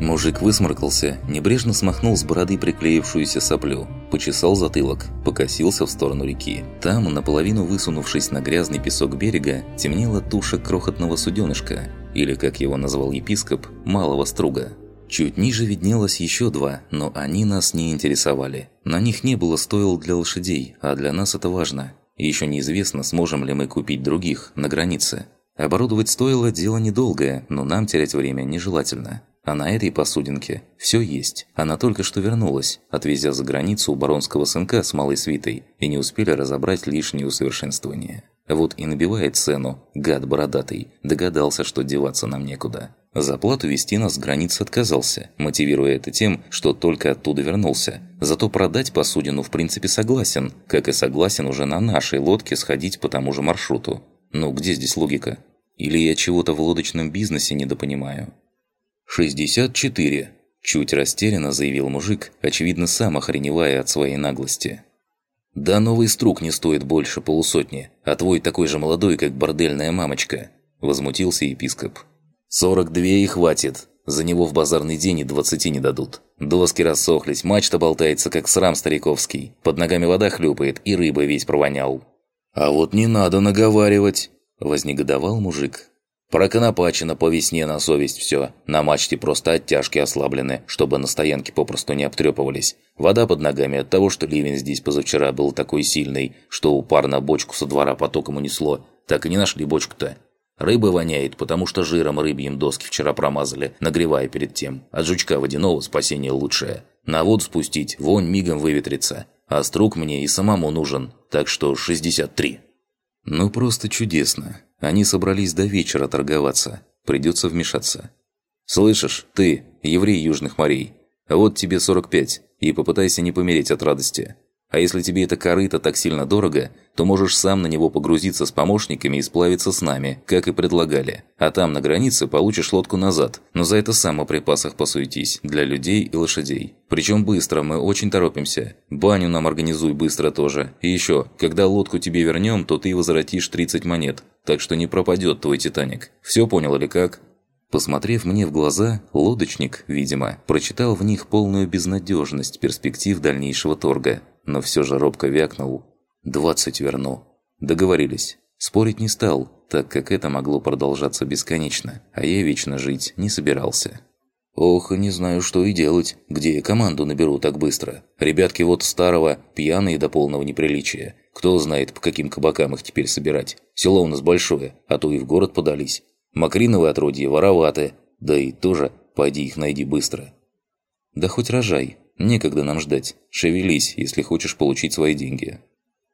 Мужик высморкался, небрежно смахнул с бороды приклеившуюся соплю, почесал затылок, покосился в сторону реки. Там, наполовину высунувшись на грязный песок берега, темнела туша крохотного суденышка, или, как его назвал епископ, малого струга. Чуть ниже виднелось еще два, но они нас не интересовали. На них не было стоил для лошадей, а для нас это важно. Еще неизвестно, сможем ли мы купить других на границе. Оборудовать стоило дело недолгое, но нам терять время нежелательно. А на этой посудинке все есть. Она только что вернулась, отвезя за границу баронского сынка с малой свитой, и не успели разобрать лишние усовершенствования. Вот и набивает цену, гад бородатый, догадался, что деваться нам некуда. За плату вести нас с границы отказался, мотивируя это тем, что только оттуда вернулся. Зато продать посудину в принципе согласен, как и согласен уже на нашей лодке сходить по тому же маршруту. Ну где здесь логика? Или я чего-то в лодочном бизнесе недопонимаю? «64», – чуть растерянно заявил мужик, очевидно сам охреневая от своей наглости. «Да новый струк не стоит больше полусотни, а твой такой же молодой, как бордельная мамочка», – возмутился епископ. «Сорок две и хватит. За него в базарный день и двадцати не дадут. Доски рассохлись, мачта болтается, как срам стариковский. Под ногами вода хлюпает, и рыба весь провонял». «А вот не надо наговаривать», – вознегодовал мужик. Проконопачено по весне на совесть все. На мачте просто оттяжки ослаблены, чтобы на стоянке попросту не обтрепывались. Вода под ногами от того, что ливень здесь позавчера был такой сильный, что у пар на бочку со двора потоком унесло. Так и не нашли бочку-то. Рыба воняет, потому что жиром рыбьим доски вчера промазали, нагревая перед тем. От жучка водяного спасение лучшее. На воду спустить, вонь мигом выветрится. А струк мне и самому нужен, так что 63. Ну просто чудесно. Они собрались до вечера торговаться. Придется вмешаться. «Слышишь, ты, еврей Южных морей, вот тебе 45, и попытайся не помереть от радости. А если тебе это корыто так сильно дорого, то можешь сам на него погрузиться с помощниками и сплавиться с нами, как и предлагали. А там на границе получишь лодку назад, но за это сам о припасах посуетись, для людей и лошадей. Причем быстро, мы очень торопимся. Баню нам организуй быстро тоже. И еще, когда лодку тебе вернем, то ты возвратишь 30 монет, так что не пропадет твой Титаник. Все понял или как?» Посмотрев мне в глаза, лодочник, видимо, прочитал в них полную безнадежность перспектив дальнейшего торга, но все же робко вякнул «двадцать верну». Договорились. Спорить не стал, так как это могло продолжаться бесконечно, а я вечно жить не собирался. «Ох, не знаю, что и делать. Где команду наберу так быстро? Ребятки вот старого, пьяные до полного неприличия. Кто знает, по каким кабакам их теперь собирать. Село у нас большое, а то и в город подались. Макриновые отродья вороваты. Да и тоже, пойди их найди быстро». «Да хоть рожай. Некогда нам ждать. Шевелись, если хочешь получить свои деньги».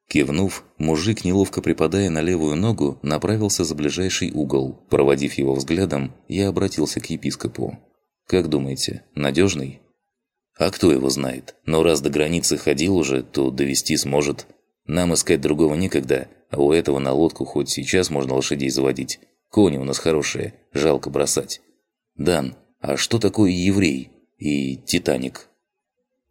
Кивнув, мужик, неловко припадая на левую ногу, направился за ближайший угол. Проводив его взглядом, я обратился к епископу. «Как думаете, надежный?» «А кто его знает? Но раз до границы ходил уже, то довести сможет. Нам искать другого некогда, а у этого на лодку хоть сейчас можно лошадей заводить. Кони у нас хорошие, жалко бросать. Дан, а что такое еврей и Титаник?»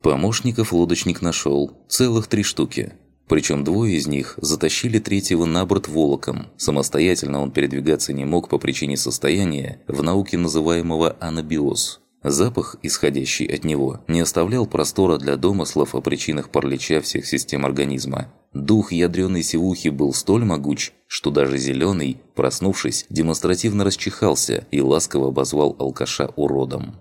Помощников лодочник нашел, целых три штуки. Причем двое из них затащили третьего на борт волоком. Самостоятельно он передвигаться не мог по причине состояния, в науке называемого анабиоз. Запах, исходящий от него, не оставлял простора для домыслов о причинах паралича всех систем организма. Дух ядреной сивухи был столь могуч, что даже зеленый, проснувшись, демонстративно расчихался и ласково обозвал алкаша уродом.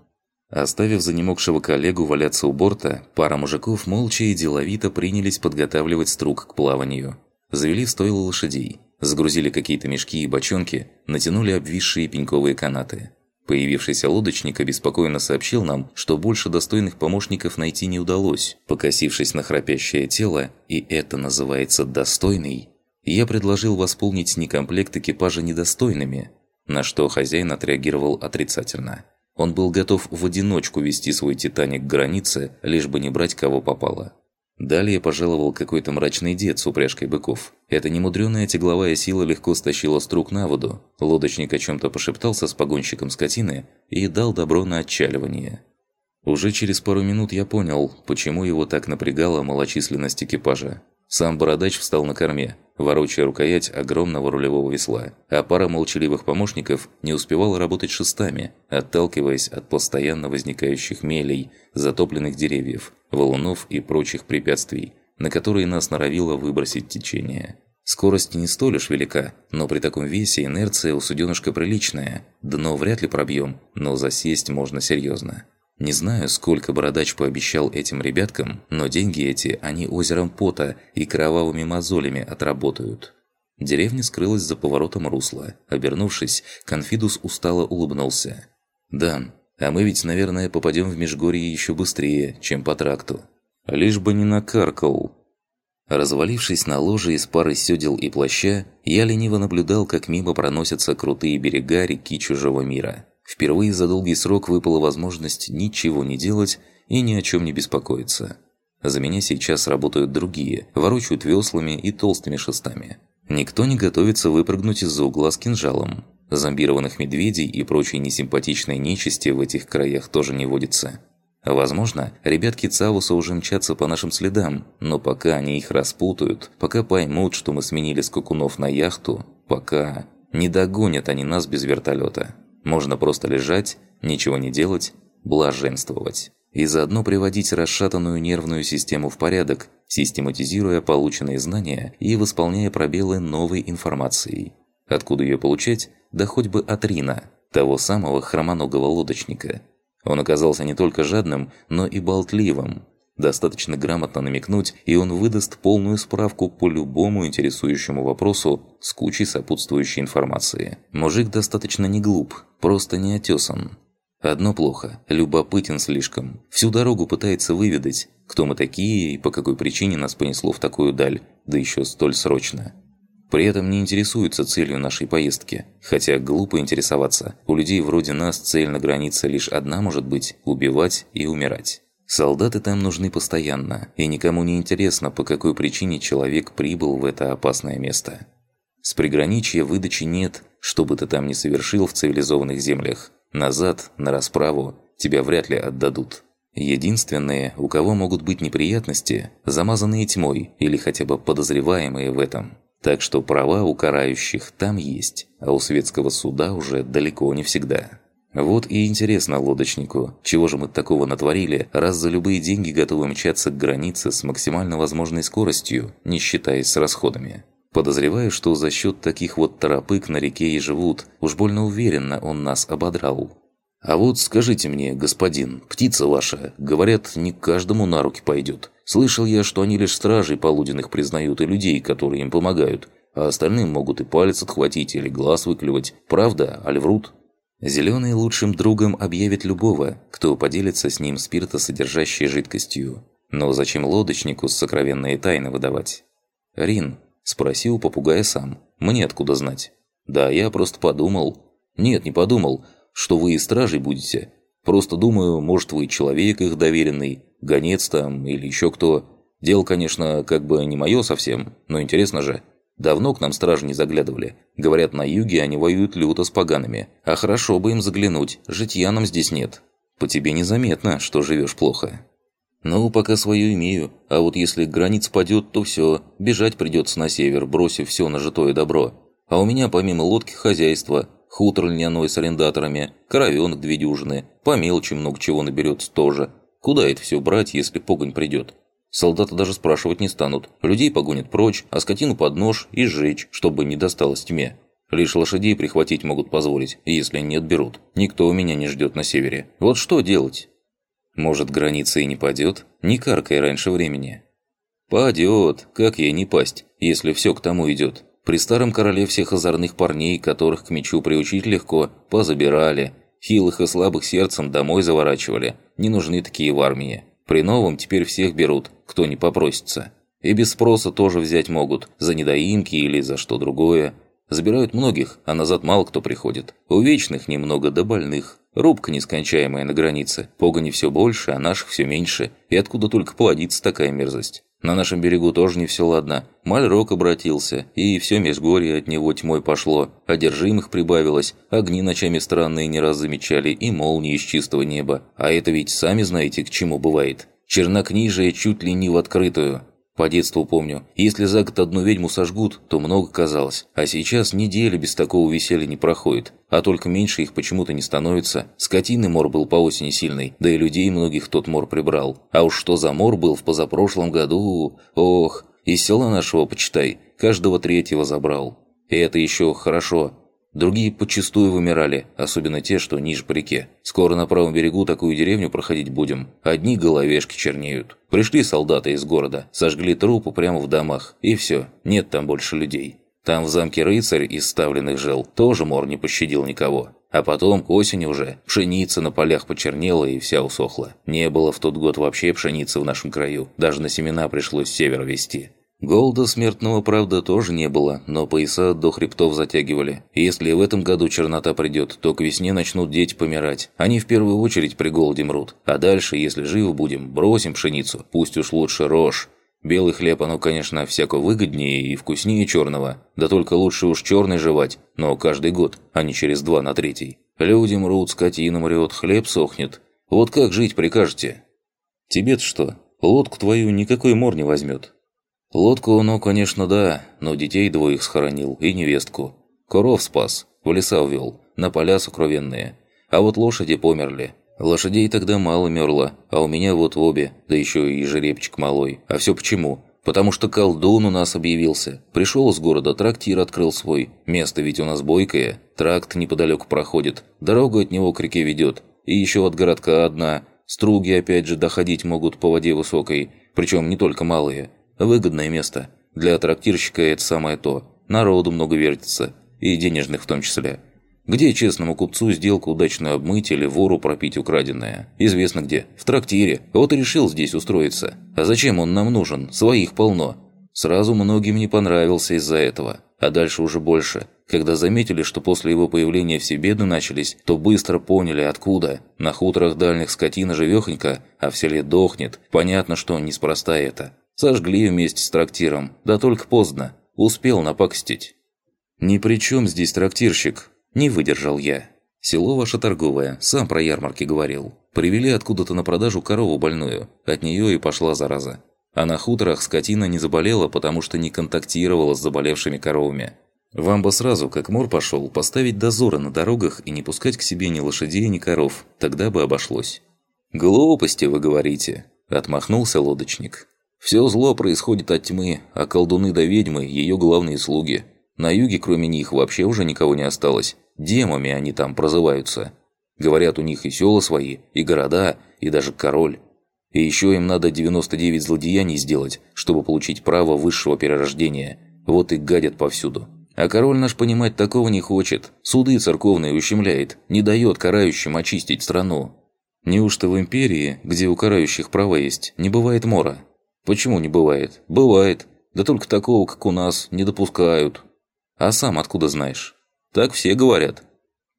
Оставив занемогшего коллегу валяться у борта, пара мужиков молча и деловито принялись подготавливать струк к плаванию. Завели в стойло лошадей, загрузили какие-то мешки и бочонки, натянули обвисшие пеньковые канаты. Появившийся лодочник обеспокоенно сообщил нам, что больше достойных помощников найти не удалось. Покосившись на храпящее тело, и это называется «достойный», я предложил восполнить некомплект экипажа недостойными, на что хозяин отреагировал отрицательно – он был готов в одиночку вести свой «Титаник» к границе, лишь бы не брать кого попало. Далее пожаловал какой-то мрачный дед с упряжкой быков. Эта немудрёная тягловая сила легко стащила струк на воду, лодочник о чем то пошептался с погонщиком скотины и дал добро на отчаливание. Уже через пару минут я понял, почему его так напрягала малочисленность экипажа. Сам бородач встал на корме, ворочая рукоять огромного рулевого весла, а пара молчаливых помощников не успевала работать шестами, отталкиваясь от постоянно возникающих мелей, затопленных деревьев, валунов и прочих препятствий, на которые нас норовило выбросить течение. Скорость не столь уж велика, но при таком весе инерция у суденышка приличная. Дно вряд ли пробьем, но засесть можно серьезно. Не знаю, сколько бородач пообещал этим ребяткам, но деньги эти они озером пота и кровавыми мозолями отработают. Деревня скрылась за поворотом русла. Обернувшись, Конфидус устало улыбнулся. «Да, а мы ведь, наверное, попадем в Межгорье еще быстрее, чем по тракту. Лишь бы не накаркал». Развалившись на ложе из пары сёдел и плаща, я лениво наблюдал, как мимо проносятся крутые берега реки чужого мира. Впервые за долгий срок выпала возможность ничего не делать и ни о чем не беспокоиться. За меня сейчас работают другие, ворочают веслами и толстыми шестами. Никто не готовится выпрыгнуть из-за угла с кинжалом. Зомбированных медведей и прочей несимпатичной нечисти в этих краях тоже не водится. Возможно, ребятки Цауса уже мчатся по нашим следам, но пока они их распутают, пока поймут, что мы сменили скакунов на яхту, пока не догонят они нас без вертолета. Можно просто лежать, ничего не делать, блаженствовать. И заодно приводить расшатанную нервную систему в порядок, систематизируя полученные знания и восполняя пробелы новой информацией. Откуда ее получать? Да хоть бы от Рина, того самого хромоногого лодочника – он оказался не только жадным, но и болтливым. Достаточно грамотно намекнуть, и он выдаст полную справку по любому интересующему вопросу с кучей сопутствующей информации. Мужик достаточно не глуп, просто не отесан. Одно плохо – любопытен слишком. Всю дорогу пытается выведать, кто мы такие и по какой причине нас понесло в такую даль, да еще столь срочно. При этом не интересуются целью нашей поездки. Хотя глупо интересоваться. У людей вроде нас цель на границе лишь одна может быть – убивать и умирать. Солдаты там нужны постоянно, и никому не интересно, по какой причине человек прибыл в это опасное место. С приграничья выдачи нет, что бы ты там ни совершил в цивилизованных землях. Назад, на расправу, тебя вряд ли отдадут. Единственные, у кого могут быть неприятности, замазанные тьмой или хотя бы подозреваемые в этом – так что права у карающих там есть, а у светского суда уже далеко не всегда. Вот и интересно лодочнику, чего же мы такого натворили, раз за любые деньги готовы мчаться к границе с максимально возможной скоростью, не считаясь с расходами. Подозреваю, что за счет таких вот торопык на реке и живут, уж больно уверенно он нас ободрал. А вот скажите мне, господин, птица ваша, говорят, не каждому на руки пойдет. Слышал я, что они лишь стражей полуденных признают и людей, которые им помогают, а остальным могут и палец отхватить или глаз выклевать. Правда, аль врут? Зеленый лучшим другом объявит любого, кто поделится с ним спиртосодержащей жидкостью. Но зачем лодочнику сокровенные тайны выдавать? «Рин», – спросил попугая сам, – «мне откуда знать?» «Да, я просто подумал». «Нет, не подумал, что вы и стражей будете. Просто думаю, может, вы человек их доверенный, гонец там или еще кто. Дело, конечно, как бы не мое совсем, но интересно же. Давно к нам стражи не заглядывали. Говорят, на юге они воюют люто с погаными. А хорошо бы им заглянуть, житья нам здесь нет. По тебе незаметно, что живешь плохо. Ну, пока свою имею. А вот если границ падет, то все. Бежать придется на север, бросив все нажитое добро. А у меня помимо лодки хозяйство, хутор льняной с арендаторами, коровенок две дюжины, по мелочи много чего наберется тоже. Куда это все брать, если погонь придет? Солдаты даже спрашивать не станут. Людей погонят прочь, а скотину под нож и сжечь, чтобы не досталось тьме. Лишь лошадей прихватить могут позволить, если не отберут. Никто у меня не ждет на севере. Вот что делать? Может, граница и не падет? Не каркай раньше времени. Падет, как ей не пасть, если все к тому идет. При старом короле всех озорных парней, которых к мечу приучить легко, позабирали – Хилых и слабых сердцем домой заворачивали. Не нужны такие в армии. При новом теперь всех берут, кто не попросится. И без спроса тоже взять могут, за недоимки или за что другое. Забирают многих, а назад мало кто приходит. У вечных немного до больных. Рубка нескончаемая на границе. Погони все больше, а наших все меньше. И откуда только плодится такая мерзость? На нашем берегу тоже не все ладно. Мальрок обратился, и все межгорье от него тьмой пошло. Одержимых прибавилось, огни ночами странные не раз замечали, и молнии из чистого неба. А это ведь сами знаете, к чему бывает. Чернокнижие чуть ли не в открытую. По детству помню, если за год одну ведьму сожгут, то много казалось. А сейчас недели без такого веселья не проходит. А только меньше их почему-то не становится. Скотины мор был по осени сильный, да и людей многих тот мор прибрал. А уж что за мор был в позапрошлом году... Ох, из села нашего, почитай, каждого третьего забрал. И это еще хорошо. Другие подчистую вымирали, особенно те, что ниже по реке. Скоро на правом берегу такую деревню проходить будем. Одни головешки чернеют. Пришли солдаты из города, сожгли трупы прямо в домах. И все, нет там больше людей. Там в замке рыцарь из ставленных жил, тоже мор не пощадил никого. А потом, к осени уже, пшеница на полях почернела и вся усохла. Не было в тот год вообще пшеницы в нашем краю. Даже на семена пришлось север везти. Голода смертного, правда, тоже не было, но пояса до хребтов затягивали. Если в этом году чернота придет, то к весне начнут дети помирать. Они в первую очередь при голоде мрут. А дальше, если живы будем, бросим пшеницу, пусть уж лучше рожь. Белый хлеб, оно, конечно, всяко выгоднее и вкуснее черного. Да только лучше уж черный жевать, но каждый год, а не через два на третий. Люди мрут, скотина мрет, хлеб сохнет. Вот как жить прикажете? Тебе-то что? Лодку твою никакой мор не возьмет. Лодку, ну, конечно, да, но детей двоих схоронил и невестку. Коров спас, в леса увел, на поля сукровенные. А вот лошади померли. Лошадей тогда мало мерло, а у меня вот в обе, да еще и жеребчик малой. А все почему? Потому что колдун у нас объявился. Пришел из города, трактир открыл свой. Место ведь у нас бойкое, тракт неподалеку проходит, дорога от него к реке ведет. И еще от городка одна. Струги опять же доходить могут по воде высокой, причем не только малые. Выгодное место. Для трактирщика это самое то. Народу много вертится. И денежных в том числе. Где честному купцу сделку удачную обмыть или вору пропить украденное? Известно где. В трактире. Вот и решил здесь устроиться. А зачем он нам нужен? Своих полно. Сразу многим не понравился из-за этого. А дальше уже больше. Когда заметили, что после его появления все беды начались, то быстро поняли, откуда. На хуторах дальних скотина живехонька, а в селе дохнет. Понятно, что неспроста это. Сожгли вместе с трактиром, да только поздно. Успел напакостить. «Ни при чем здесь трактирщик», – не выдержал я. «Село ваше торговое, сам про ярмарки говорил. Привели откуда-то на продажу корову больную, от нее и пошла зараза. А на хуторах скотина не заболела, потому что не контактировала с заболевшими коровами. Вам бы сразу, как мор пошел, поставить дозоры на дорогах и не пускать к себе ни лошадей, ни коров, тогда бы обошлось». «Глупости, вы говорите», – отмахнулся лодочник. Все зло происходит от тьмы, а колдуны да ведьмы – ее главные слуги. На юге кроме них вообще уже никого не осталось. Демами они там прозываются. Говорят, у них и села свои, и города, и даже король. И еще им надо 99 злодеяний сделать, чтобы получить право высшего перерождения. Вот и гадят повсюду. А король наш понимать такого не хочет. Суды церковные ущемляет, не дает карающим очистить страну. Неужто в империи, где у карающих права есть, не бывает мора? Почему не бывает? Бывает. Да только такого, как у нас, не допускают. А сам откуда знаешь? Так все говорят.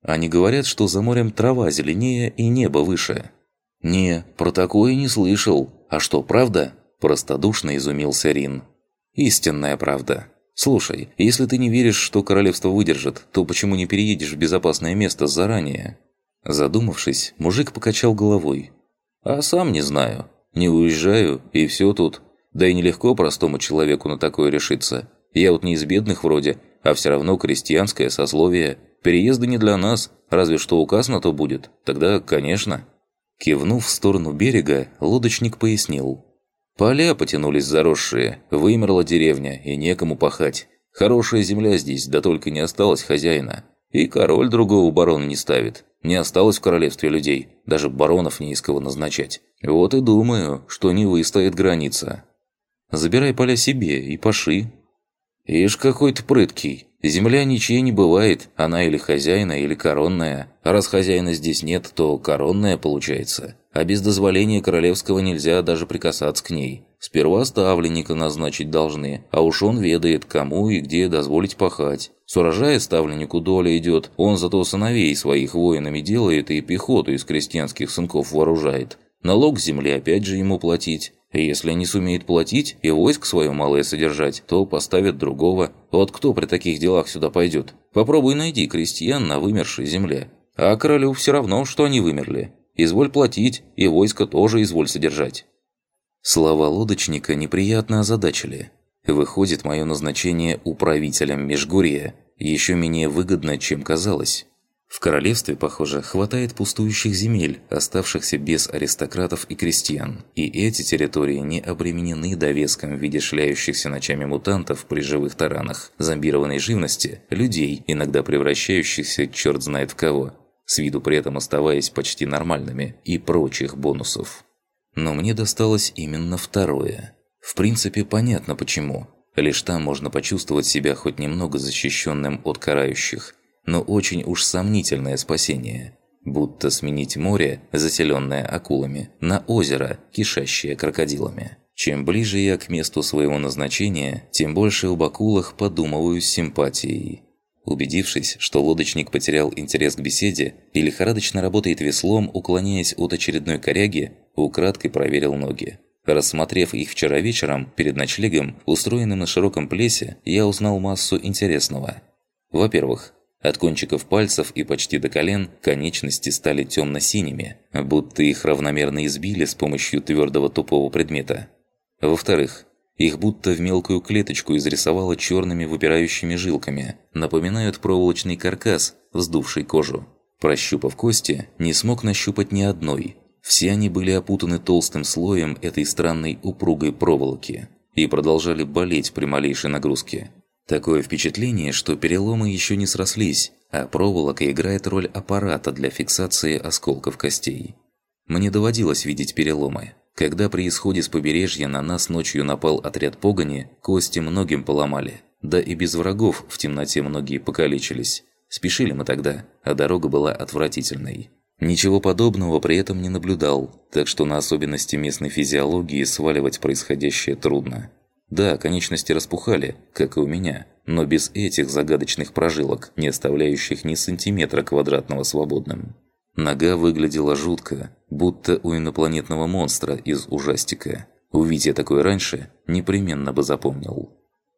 Они говорят, что за морем трава зеленее и небо выше. Не, про такое не слышал. А что, правда? Простодушно изумился Рин. Истинная правда. Слушай, если ты не веришь, что королевство выдержит, то почему не переедешь в безопасное место заранее? Задумавшись, мужик покачал головой. А сам не знаю. Не уезжаю, и все тут. Да и нелегко простому человеку на такое решиться. Я вот не из бедных вроде, а все равно крестьянское сословие. Переезды не для нас, разве что указ на то будет. Тогда, конечно». Кивнув в сторону берега, лодочник пояснил. «Поля потянулись заросшие, вымерла деревня, и некому пахать. Хорошая земля здесь, да только не осталось хозяина. И король другого барона не ставит. Не осталось в королевстве людей, даже баронов не из назначать. Вот и думаю, что не выстоит граница. Забирай поля себе и паши. Ишь, какой то прыткий. Земля ничьей не бывает, она или хозяина, или коронная. А раз хозяина здесь нет, то коронная получается. А без дозволения королевского нельзя даже прикасаться к ней. Сперва ставленника назначить должны, а уж он ведает, кому и где дозволить пахать. С урожая ставленнику доля идет, он зато сыновей своих воинами делает и пехоту из крестьянских сынков вооружает. Налог земли опять же ему платить. И если не сумеет платить и войск свое малое содержать, то поставят другого. Вот кто при таких делах сюда пойдет? Попробуй найди крестьян на вымершей земле. А королю все равно, что они вымерли. Изволь платить, и войско тоже изволь содержать. Слова лодочника неприятно озадачили. Выходит, мое назначение управителем Межгорья еще менее выгодно, чем казалось. В королевстве, похоже, хватает пустующих земель, оставшихся без аристократов и крестьян, и эти территории не обременены довеском в виде шляющихся ночами мутантов при живых таранах, зомбированной живности, людей, иногда превращающихся черт знает в кого, с виду при этом оставаясь почти нормальными, и прочих бонусов. Но мне досталось именно второе. В принципе, понятно почему. Лишь там можно почувствовать себя хоть немного защищенным от карающих – но очень уж сомнительное спасение. Будто сменить море, заселенное акулами, на озеро, кишащее крокодилами. Чем ближе я к месту своего назначения, тем больше об акулах подумываю с симпатией. Убедившись, что лодочник потерял интерес к беседе и лихорадочно работает веслом, уклоняясь от очередной коряги, украдкой проверил ноги. Рассмотрев их вчера вечером, перед ночлегом, устроенным на широком плесе, я узнал массу интересного. Во-первых, от кончиков пальцев и почти до колен конечности стали темно-синими, будто их равномерно избили с помощью твердого тупого предмета. Во-вторых, их будто в мелкую клеточку изрисовало черными выпирающими жилками, напоминают проволочный каркас, вздувший кожу. Прощупав кости, не смог нащупать ни одной. Все они были опутаны толстым слоем этой странной упругой проволоки и продолжали болеть при малейшей нагрузке. Такое впечатление, что переломы еще не срослись, а проволока играет роль аппарата для фиксации осколков костей. Мне доводилось видеть переломы. Когда при исходе с побережья на нас ночью напал отряд погони, кости многим поломали. Да и без врагов в темноте многие покалечились. Спешили мы тогда, а дорога была отвратительной. Ничего подобного при этом не наблюдал, так что на особенности местной физиологии сваливать происходящее трудно. Да, конечности распухали, как и у меня, но без этих загадочных прожилок, не оставляющих ни сантиметра квадратного свободным. Нога выглядела жутко, будто у инопланетного монстра из ужастика. Увидя такое раньше, непременно бы запомнил.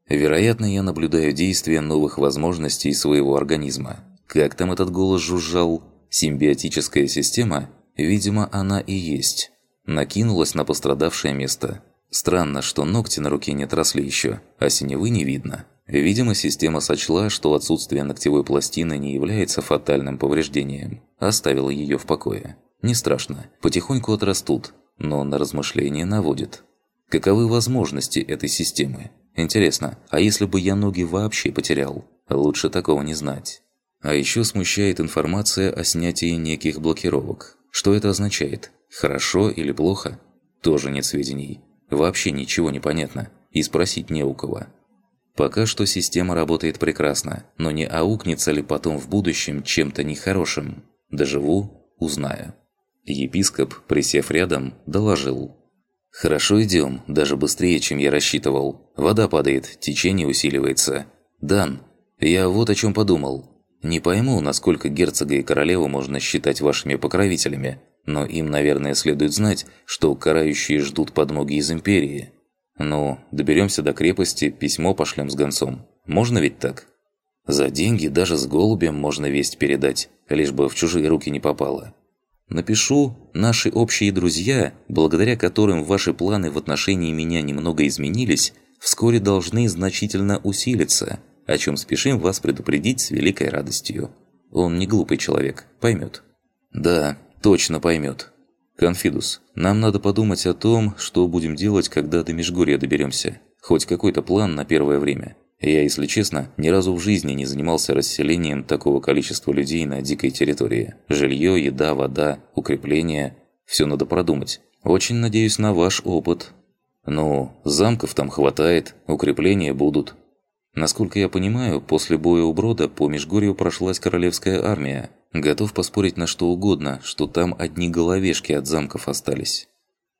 Вероятно, я наблюдаю действия новых возможностей своего организма. Как там этот голос жужжал? Симбиотическая система? Видимо, она и есть. Накинулась на пострадавшее место – Странно, что ногти на руке не отросли еще, а синевы не видно. Видимо, система сочла, что отсутствие ногтевой пластины не является фатальным повреждением. Оставила ее в покое. Не страшно, потихоньку отрастут, но на размышления наводит. Каковы возможности этой системы? Интересно, а если бы я ноги вообще потерял? Лучше такого не знать. А еще смущает информация о снятии неких блокировок. Что это означает? Хорошо или плохо? Тоже нет сведений. Вообще ничего не понятно, и спросить не у кого. Пока что система работает прекрасно, но не аукнется ли потом в будущем чем-то нехорошим? Доживу – узнаю. Епископ, присев рядом, доложил. «Хорошо идем, даже быстрее, чем я рассчитывал. Вода падает, течение усиливается. Дан, я вот о чем подумал. Не пойму, насколько герцога и королеву можно считать вашими покровителями, но им, наверное, следует знать, что карающие ждут подмоги из Империи. Ну, доберемся до крепости, письмо пошлем с гонцом. Можно ведь так? За деньги даже с голубем можно весть передать, лишь бы в чужие руки не попало. Напишу «Наши общие друзья, благодаря которым ваши планы в отношении меня немного изменились, вскоре должны значительно усилиться, о чем спешим вас предупредить с великой радостью». Он не глупый человек, поймет. Да, точно поймет. Конфидус, нам надо подумать о том, что будем делать, когда до Межгорья доберемся. Хоть какой-то план на первое время. Я, если честно, ни разу в жизни не занимался расселением такого количества людей на дикой территории. Жилье, еда, вода, укрепления – все надо продумать. Очень надеюсь на ваш опыт. Ну, замков там хватает, укрепления будут. Насколько я понимаю, после боя у Брода по Межгорью прошлась королевская армия. Готов поспорить на что угодно, что там одни головешки от замков остались.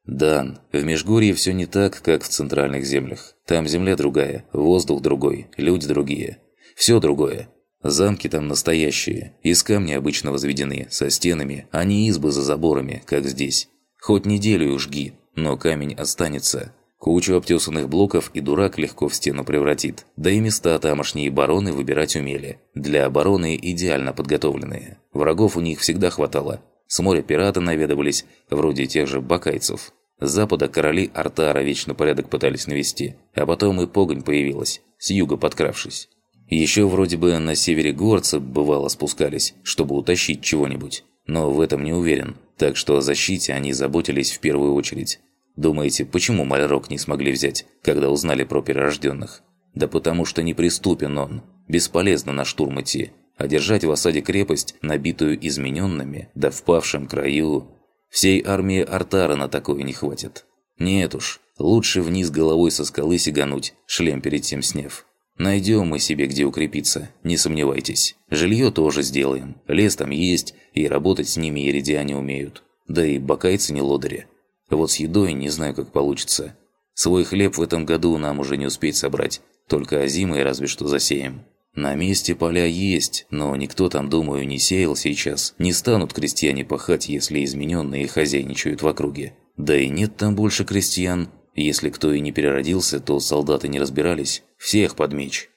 Дан, в Межгорье все не так, как в центральных землях. Там земля другая, воздух другой, люди другие. Все другое. Замки там настоящие, из камня обычно возведены, со стенами, а не избы за заборами, как здесь. Хоть неделю жги, но камень останется. Кучу обтесанных блоков и дурак легко в стену превратит. Да и места тамошние бароны выбирать умели. Для обороны идеально подготовленные. Врагов у них всегда хватало. С моря пираты наведывались, вроде тех же бакайцев. С запада короли Артара вечно порядок пытались навести, а потом и погонь появилась, с юга подкравшись. Еще вроде бы на севере горцы бывало спускались, чтобы утащить чего-нибудь. Но в этом не уверен, так что о защите они заботились в первую очередь. Думаете, почему Мальрок не смогли взять, когда узнали про перерожденных? Да потому что неприступен он. Бесполезно на штурм идти. А держать в осаде крепость, набитую измененными, да в павшем краю... Всей армии Артара на такое не хватит. Нет уж, лучше вниз головой со скалы сигануть, шлем перед тем сняв. Найдем мы себе где укрепиться, не сомневайтесь. Жилье тоже сделаем, лес там есть, и работать с ними иридиане умеют. Да и бакайцы не лодыри. Вот с едой не знаю, как получится. Свой хлеб в этом году нам уже не успеть собрать, только озимой разве что засеем. На месте поля есть, но никто там, думаю, не сеял сейчас. Не станут крестьяне пахать, если измененные хозяйничают в округе. Да и нет там больше крестьян. Если кто и не переродился, то солдаты не разбирались. Всех под меч.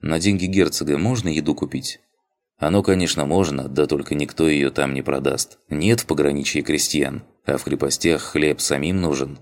На деньги герцога можно еду купить? Оно, конечно, можно, да только никто ее там не продаст. Нет в пограничье крестьян, а в крепостях хлеб самим нужен.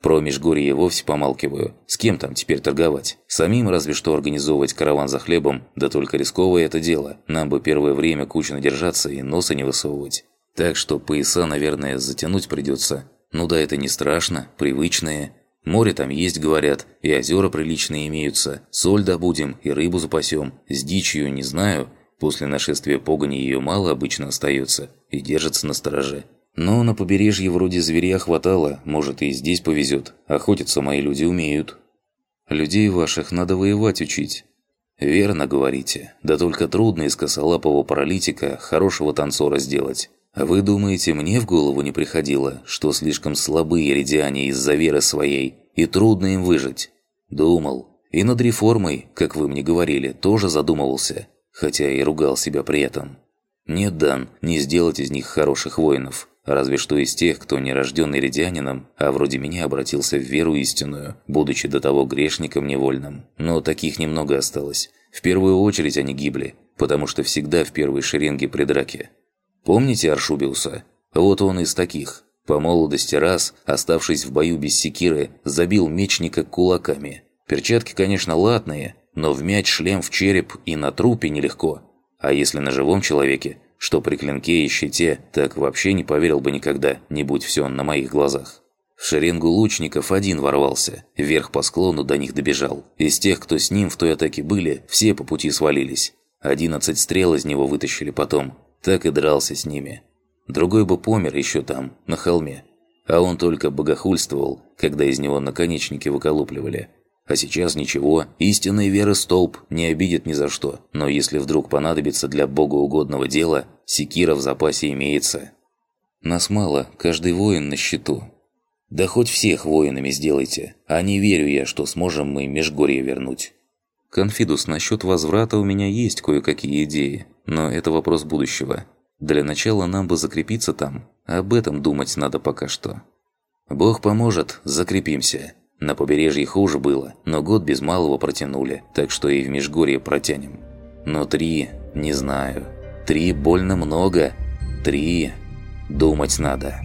Про Межгорье вовсе помалкиваю. С кем там теперь торговать? Самим разве что организовывать караван за хлебом, да только рисковое это дело. Нам бы первое время кучно держаться и носа не высовывать. Так что пояса, наверное, затянуть придется. Ну да, это не страшно, привычное. Море там есть, говорят, и озера приличные имеются. Соль добудем и рыбу запасем. С дичью не знаю. После нашествия погони ее мало обычно остается и держится на стороже. Но на побережье вроде зверя хватало, может и здесь повезет. Охотиться мои люди умеют. Людей ваших надо воевать учить. Верно говорите. Да только трудно из косолапого паралитика хорошего танцора сделать. Вы думаете, мне в голову не приходило, что слишком слабые редиане из-за веры своей, и трудно им выжить? Думал. И над реформой, как вы мне говорили, тоже задумывался, хотя и ругал себя при этом. Нет, Дан, не сделать из них хороших воинов. Разве что из тех, кто не рожденный редианином, а вроде меня обратился в веру истинную, будучи до того грешником невольным. Но таких немного осталось. В первую очередь они гибли, потому что всегда в первой шеренге при драке. Помните Аршубиуса? Вот он из таких. По молодости раз, оставшись в бою без секиры, забил мечника кулаками. Перчатки, конечно, латные, но вмять шлем в череп и на трупе нелегко. А если на живом человеке, что при клинке и щите, так вообще не поверил бы никогда, не будь все на моих глазах. В шеренгу лучников один ворвался, вверх по склону до них добежал. Из тех, кто с ним в той атаке были, все по пути свалились. Одиннадцать стрел из него вытащили потом. Так и дрался с ними. Другой бы помер еще там, на холме. А он только богохульствовал, когда из него наконечники выколупливали. А сейчас ничего, истинной веры столб не обидит ни за что. Но если вдруг понадобится для богоугодного дела, секира в запасе имеется. Нас мало, каждый воин на счету. Да хоть всех воинами сделайте, а не верю я, что сможем мы Межгорье вернуть. Конфидус, насчет возврата у меня есть кое-какие идеи, но это вопрос будущего. Для начала нам бы закрепиться там, об этом думать надо пока что. Бог поможет, закрепимся. На побережье хуже было, но год без малого протянули, так что и в Межгорье протянем. Но три, не знаю. Три больно много. Три, думать надо.